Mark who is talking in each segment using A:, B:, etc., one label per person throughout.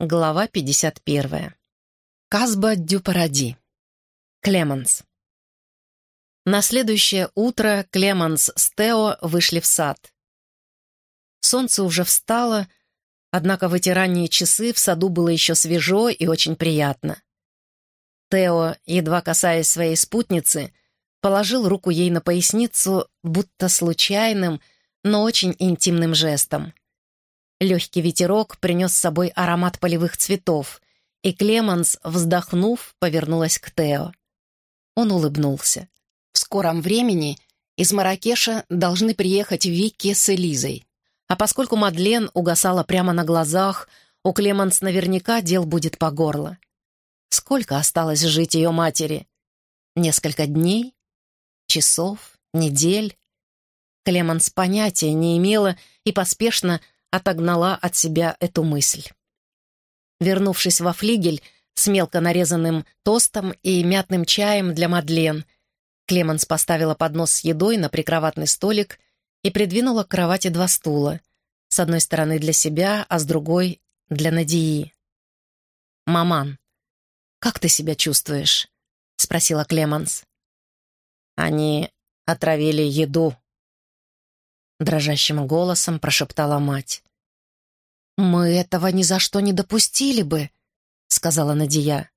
A: Глава 51. Казба дю Паради. Клеманс. На следующее утро Клеманс с Тео вышли в сад. Солнце уже встало, однако в эти ранние часы в саду было еще свежо и очень приятно. Тео, едва касаясь своей спутницы, положил руку ей на поясницу, будто случайным, но очень интимным жестом. Легкий ветерок принес с собой аромат полевых цветов, и Клеманс, вздохнув, повернулась к Тео. Он улыбнулся. В скором времени из Маракеша должны приехать Вики с Элизой. А поскольку Мадлен угасала прямо на глазах, у Клеманс наверняка дел будет по горло. Сколько осталось жить ее матери? Несколько дней? Часов? Недель? Клеманс понятия не имела и поспешно отогнала от себя эту мысль. Вернувшись во флигель с мелко нарезанным тостом и мятным чаем для Мадлен, Клеменс поставила поднос с едой на прикроватный столик и придвинула к кровати два стула, с одной стороны для себя, а с другой — для Надии. «Маман, как ты себя чувствуешь?» — спросила Клеменс. «Они отравили еду», — дрожащим голосом прошептала мать. «Мы этого ни за что не допустили бы», — сказала Надия.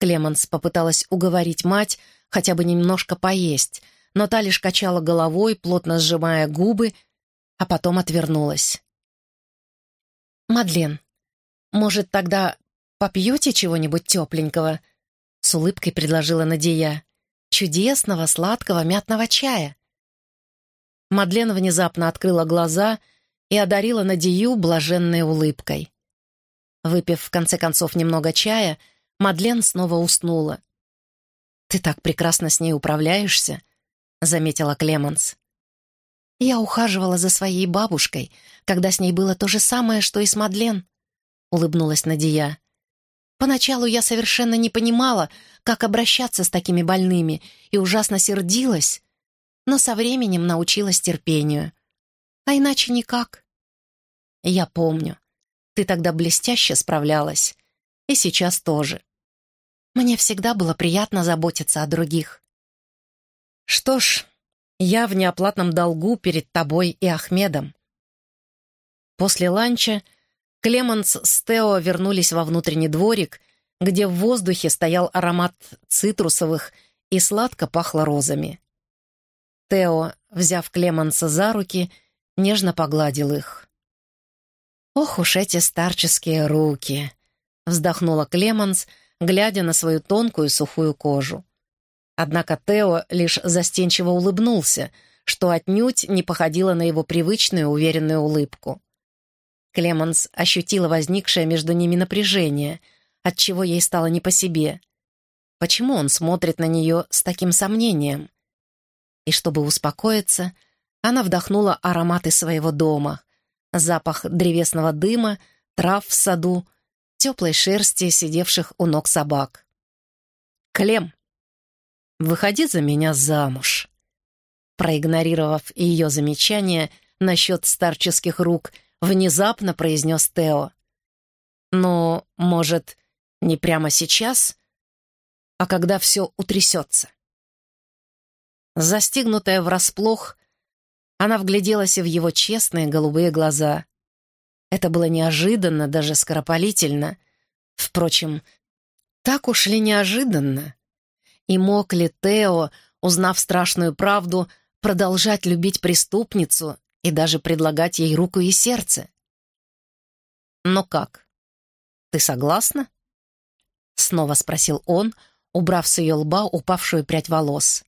A: Клеманс попыталась уговорить мать хотя бы немножко поесть, но та лишь качала головой, плотно сжимая губы, а потом отвернулась. «Мадлен, может, тогда попьете чего-нибудь тепленького?» — с улыбкой предложила Надия. «Чудесного сладкого мятного чая». Мадлен внезапно открыла глаза — и одарила Надию блаженной улыбкой. Выпив, в конце концов, немного чая, Мадлен снова уснула. «Ты так прекрасно с ней управляешься», — заметила Клеменс. «Я ухаживала за своей бабушкой, когда с ней было то же самое, что и с Мадлен», — улыбнулась Надия. «Поначалу я совершенно не понимала, как обращаться с такими больными, и ужасно сердилась, но со временем научилась терпению. А иначе никак. Я помню. Ты тогда блестяще справлялась. И сейчас тоже. Мне всегда было приятно заботиться о других. Что ж, я в неоплатном долгу перед тобой и Ахмедом. После ланча Клеманс с Тео вернулись во внутренний дворик, где в воздухе стоял аромат цитрусовых и сладко пахло розами. Тео, взяв Клеманса за руки, нежно погладил их. «Ох уж эти старческие руки!» — вздохнула Клеманс, глядя на свою тонкую сухую кожу. Однако Тео лишь застенчиво улыбнулся, что отнюдь не походило на его привычную уверенную улыбку. Клеманс ощутила возникшее между ними напряжение, отчего ей стало не по себе. Почему он смотрит на нее с таким сомнением? И чтобы успокоиться, она вдохнула ароматы своего дома, запах древесного дыма, трав в саду, теплой шерсти сидевших у ног собак. «Клем, выходи за меня замуж!» Проигнорировав ее замечание насчет старческих рук, внезапно произнес Тео. «Ну, может, не прямо сейчас, а когда все утрясется?» Застигнутая врасплох, она вгляделась в его честные голубые глаза. Это было неожиданно, даже скоропалительно. Впрочем, так уж ли неожиданно? И мог ли Тео, узнав страшную правду, продолжать любить преступницу и даже предлагать ей руку и сердце? «Но как? Ты согласна?» Снова спросил он, убрав с ее лба упавшую прядь волос.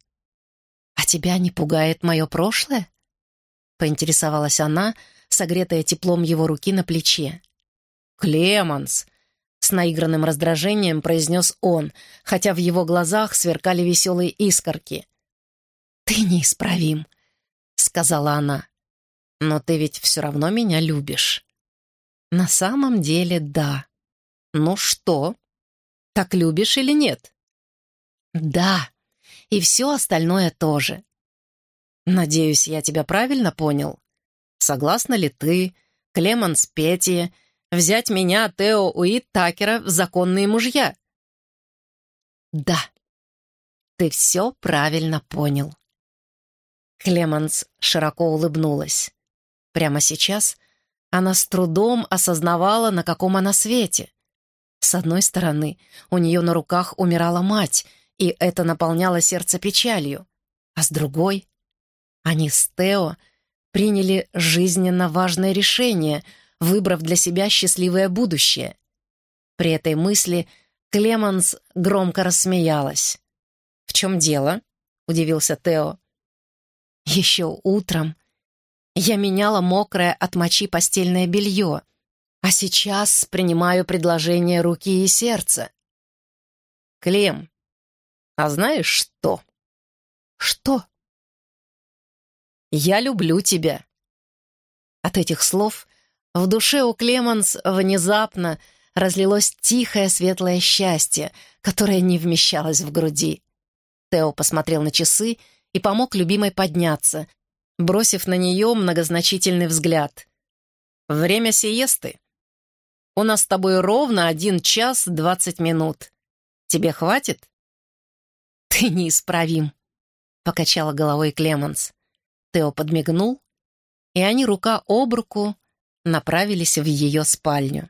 A: «А тебя не пугает мое прошлое?» — поинтересовалась она, согретая теплом его руки на плече. «Клеманс!» — с наигранным раздражением произнес он, хотя в его глазах сверкали веселые искорки. «Ты неисправим», — сказала она. «Но ты ведь все равно меня любишь». «На самом деле, да». «Ну что, так любишь или нет?» «Да, и все остальное тоже. «Надеюсь, я тебя правильно понял? Согласна ли ты, Клеманс Петти, взять меня, Тео Уит Такера, в законные мужья. Да, ты все правильно понял. Клеманс широко улыбнулась. Прямо сейчас она с трудом осознавала, на каком она свете. С одной стороны, у нее на руках умирала мать, и это наполняло сердце печалью. А с другой, они с Тео приняли жизненно важное решение, выбрав для себя счастливое будущее. При этой мысли Клеманс громко рассмеялась. «В чем дело?» — удивился Тео. «Еще утром я меняла мокрое от мочи постельное белье, а сейчас принимаю предложение руки и сердца». «Клем, а знаешь что?» «Что?» «Я люблю тебя». От этих слов в душе у Клеманс внезапно разлилось тихое светлое счастье, которое не вмещалось в груди. Тео посмотрел на часы и помог любимой подняться, бросив на нее многозначительный взгляд. «Время сиесты. У нас с тобой ровно один час двадцать минут. Тебе хватит?» «Ты неисправим», — покачала головой Клеменс. Тео подмигнул, и они рука об руку направились в ее спальню.